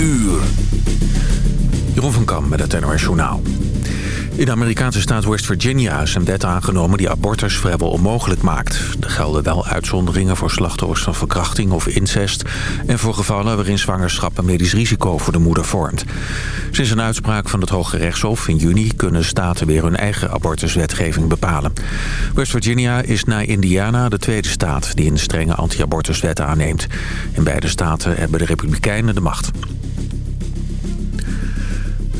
uur. Jeroen van Kam met het NOS Journaal. In de Amerikaanse staat West Virginia is een wet aangenomen die abortus vrijwel onmogelijk maakt. Er gelden wel uitzonderingen voor slachtoffers van verkrachting of incest... en voor gevallen waarin zwangerschap een medisch risico voor de moeder vormt. Sinds een uitspraak van het Hoge Rechtshof in juni... kunnen staten weer hun eigen abortuswetgeving bepalen. West Virginia is na Indiana de tweede staat... die een strenge anti-abortuswet aanneemt. In beide staten hebben de Republikeinen de macht.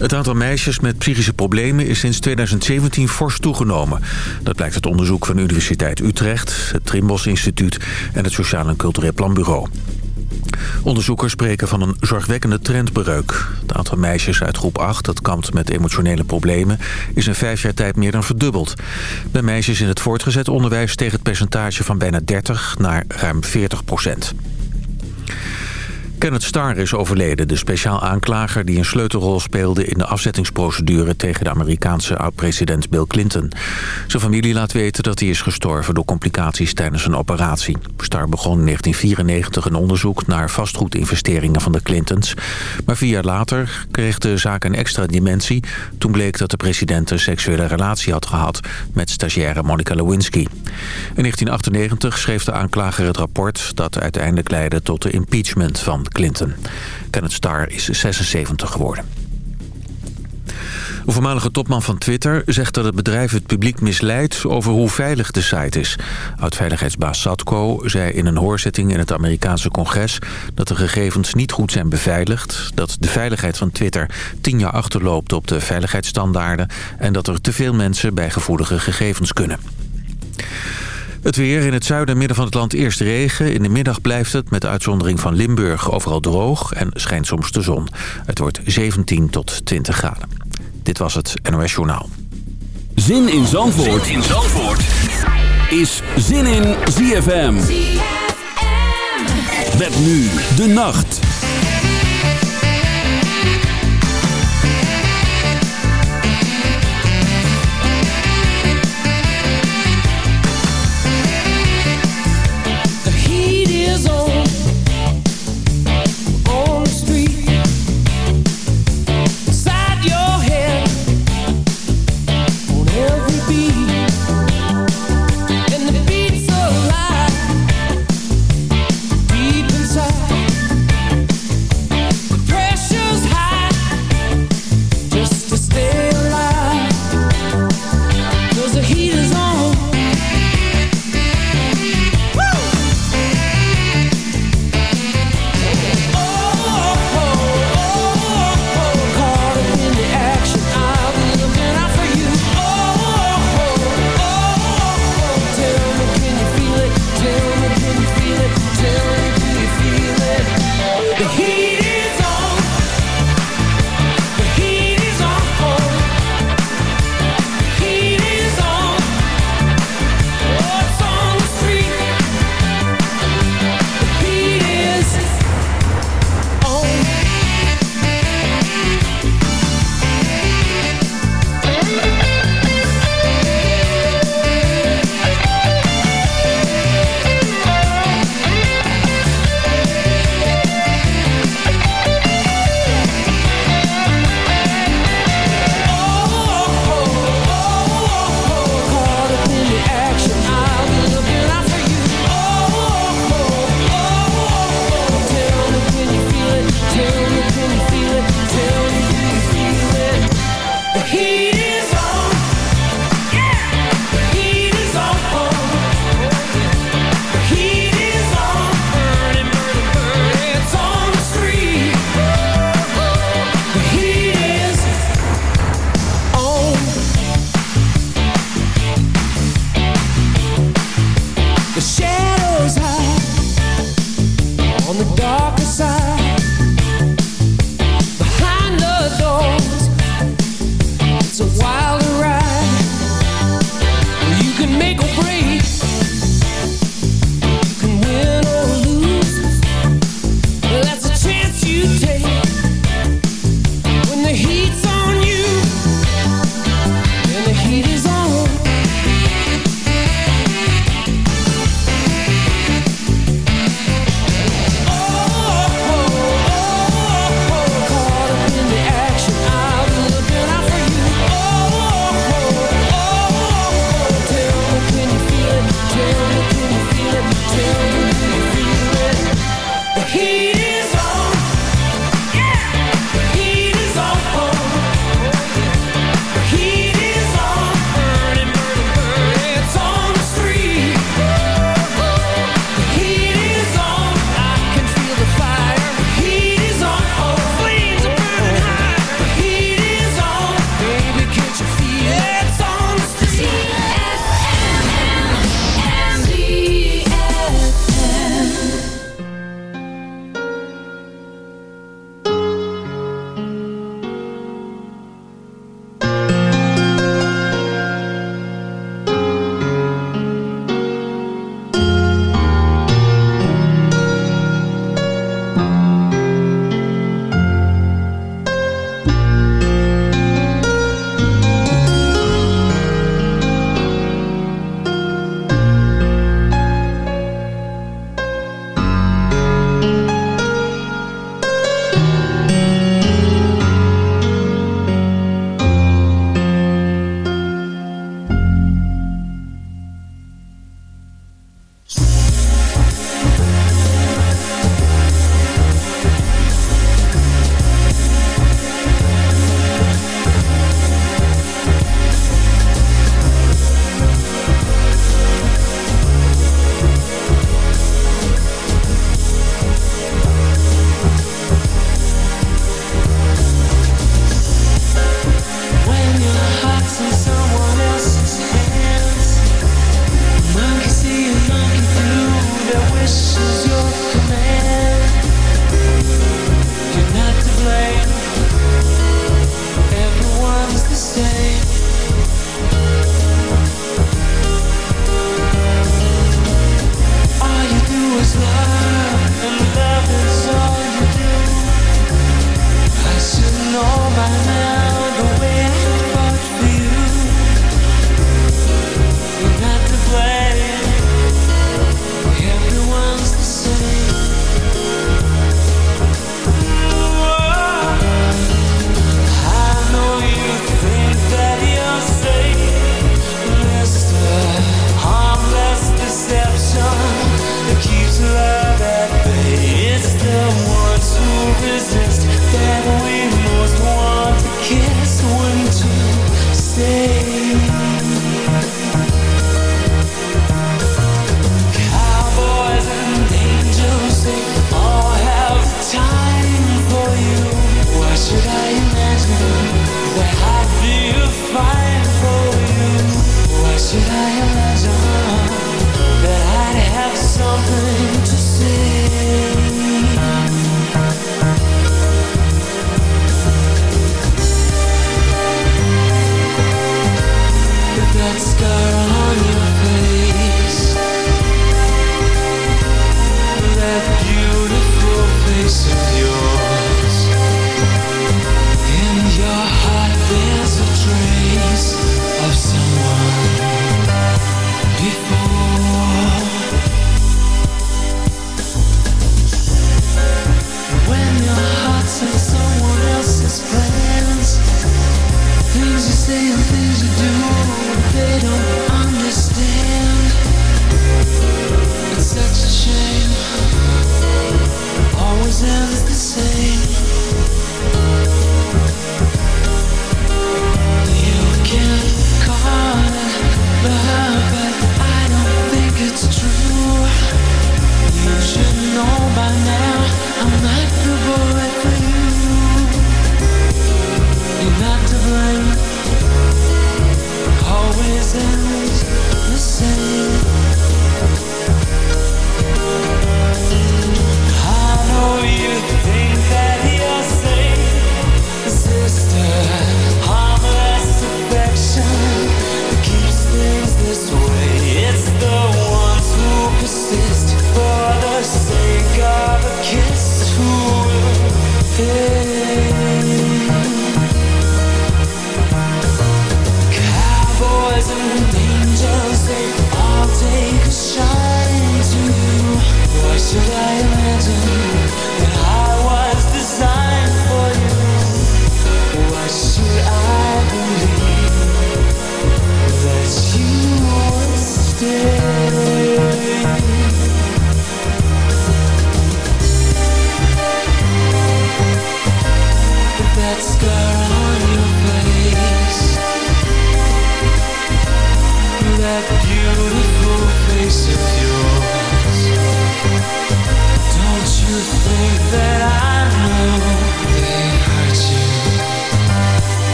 Het aantal meisjes met psychische problemen is sinds 2017 fors toegenomen. Dat blijkt uit onderzoek van de Universiteit Utrecht, het Trimbos Instituut en het Sociaal en Cultureel Planbureau. Onderzoekers spreken van een zorgwekkende trendbreuk. Het aantal meisjes uit groep 8 dat kampt met emotionele problemen... is in vijf jaar tijd meer dan verdubbeld. Bij meisjes in het voortgezet onderwijs steeg het percentage van bijna 30 naar ruim 40 procent. Kenneth Starr is overleden, de speciaal aanklager die een sleutelrol speelde in de afzettingsprocedure tegen de Amerikaanse oud-president Bill Clinton. Zijn familie laat weten dat hij is gestorven door complicaties tijdens een operatie. Starr begon in 1994 een onderzoek naar vastgoedinvesteringen van de Clintons. Maar vier jaar later kreeg de zaak een extra dimensie. Toen bleek dat de president een seksuele relatie had gehad met stagiaire Monica Lewinsky. In 1998 schreef de aanklager het rapport dat uiteindelijk leidde tot de impeachment van Clinton. Kenneth Starr is 76 geworden. Een voormalige topman van Twitter zegt dat het bedrijf het publiek misleidt over hoe veilig de site is. Oud-veiligheidsbaas Satko zei in een hoorzitting in het Amerikaanse congres dat de gegevens niet goed zijn beveiligd, dat de veiligheid van Twitter tien jaar achterloopt op de veiligheidsstandaarden en dat er te veel mensen bij gevoelige gegevens kunnen. Het weer in het zuiden en midden van het land eerst regen. In de middag blijft het met de uitzondering van Limburg overal droog en schijnt soms de zon. Het wordt 17 tot 20 graden. Dit was het NOS Journaal. Zin in Zandvoort, zin in Zandvoort. is Zin in ZFM. ZFM. Met nu de nacht.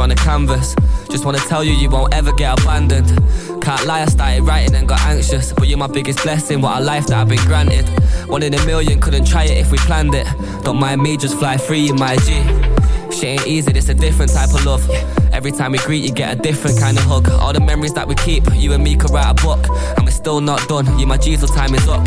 On the canvas. Just wanna tell you you won't ever get abandoned. Can't lie, I started writing and got anxious. But you're my biggest blessing, what a life that I've been granted. One in a million, couldn't try it if we planned it. Don't mind me, just fly free in my G. Shit ain't easy, it's a different type of love. Every time we greet, you get a different kind of hug. All the memories that we keep, you and me could write a book. And we're still not done, you my G's, time is up.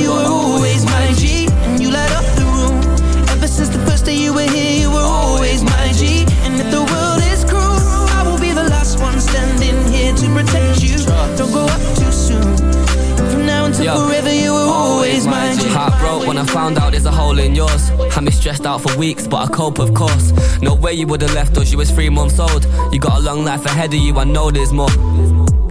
you were always my G. And you light up the room. Ever since the first day you were here, you were always my G. And if the world is cruel, I will be the last one standing here to protect you. Don't go up too soon. From now until Yo. forever, you were always my G. Heart broke when I found out there's a hole in yours. Had me stressed out for weeks, but I cope, of course. No way you would've left us, you was three months old. You got a long life ahead of you, I know there's more.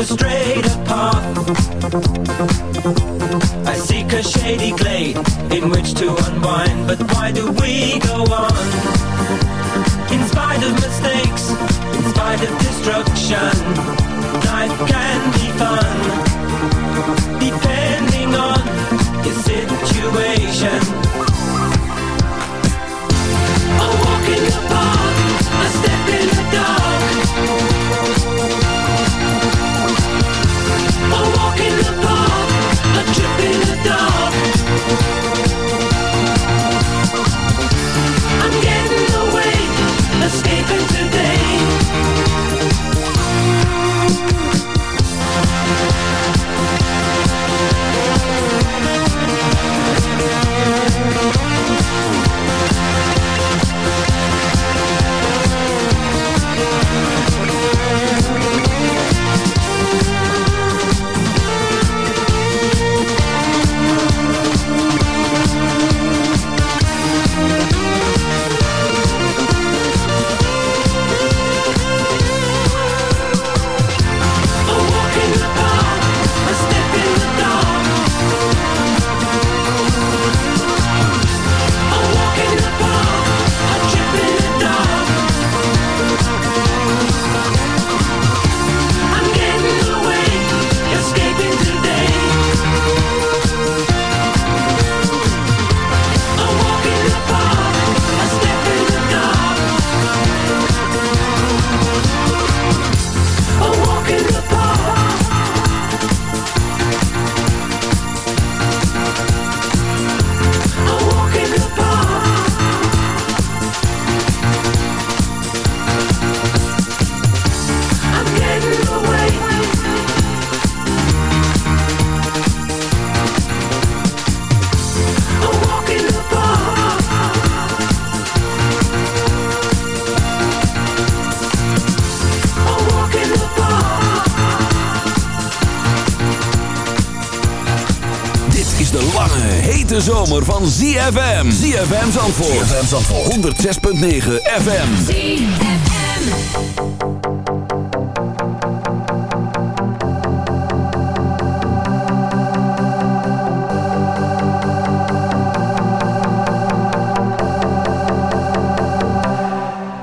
a straighter path ZFM. ZFM Zandvoort. ZFM Zandvoort. 106.9 FM. ZFM.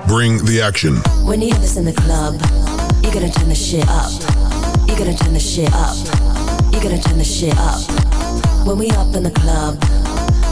Bring the action. When you have this in the club, you're gonna turn the shit up. You're gonna turn the shit up. You're gonna turn the shit up. When we up in the club,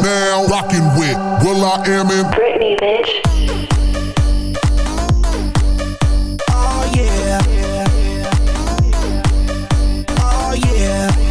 are now, now rocking with will.i.am in Britney, bitch. Oh yeah. Oh yeah.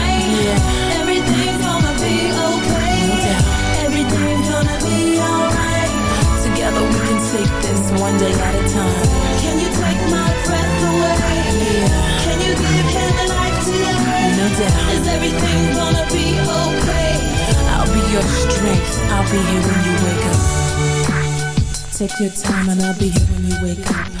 Take this one day at a time. Can you take my breath away? Yeah. Can you give him life today? No doubt. Is everything gonna be okay? I'll be your strength. I'll be here when you wake up. Take your time and I'll be here when you wake up.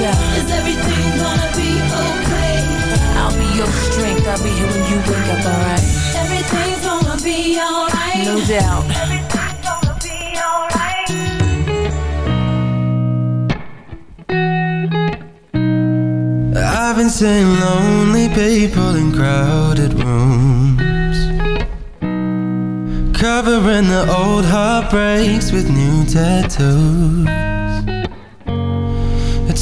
Is everything gonna be okay? I'll be your strength. I'll be here when you wake up, alright? Everything's gonna be alright. No doubt. Everything's gonna be alright. I've been seeing lonely people in crowded rooms Covering the old heartbreaks with new tattoos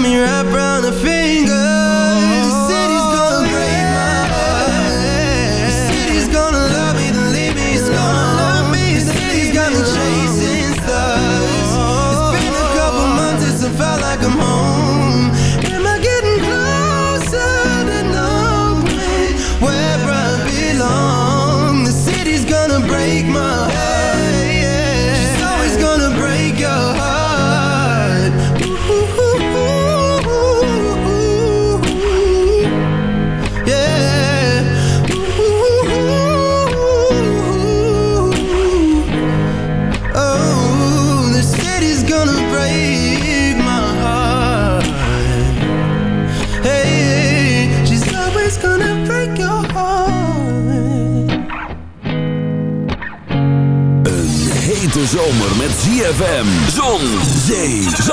Me wrapped